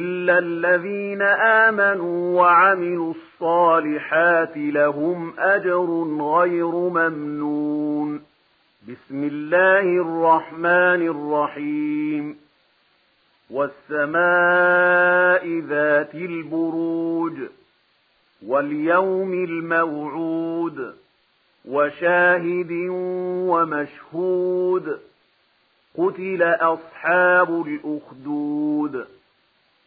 إلا الذين آمنوا وعملوا الصالحات لهم أجر غير ممنون. بسم الله الرحمن الرحيم. والسماء ذات البروج. واليوم الموعود. وشاهد ومشهود. قتل أصحاب الأخدود.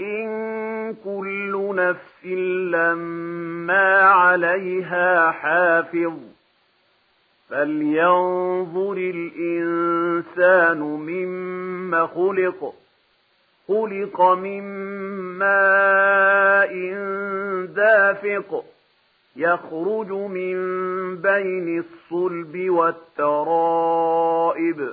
إن كل نفس لما عليها حافظ فلينظر الإنسان مما خلق خلق من ماء دافق يخرج من بين الصلب والترائب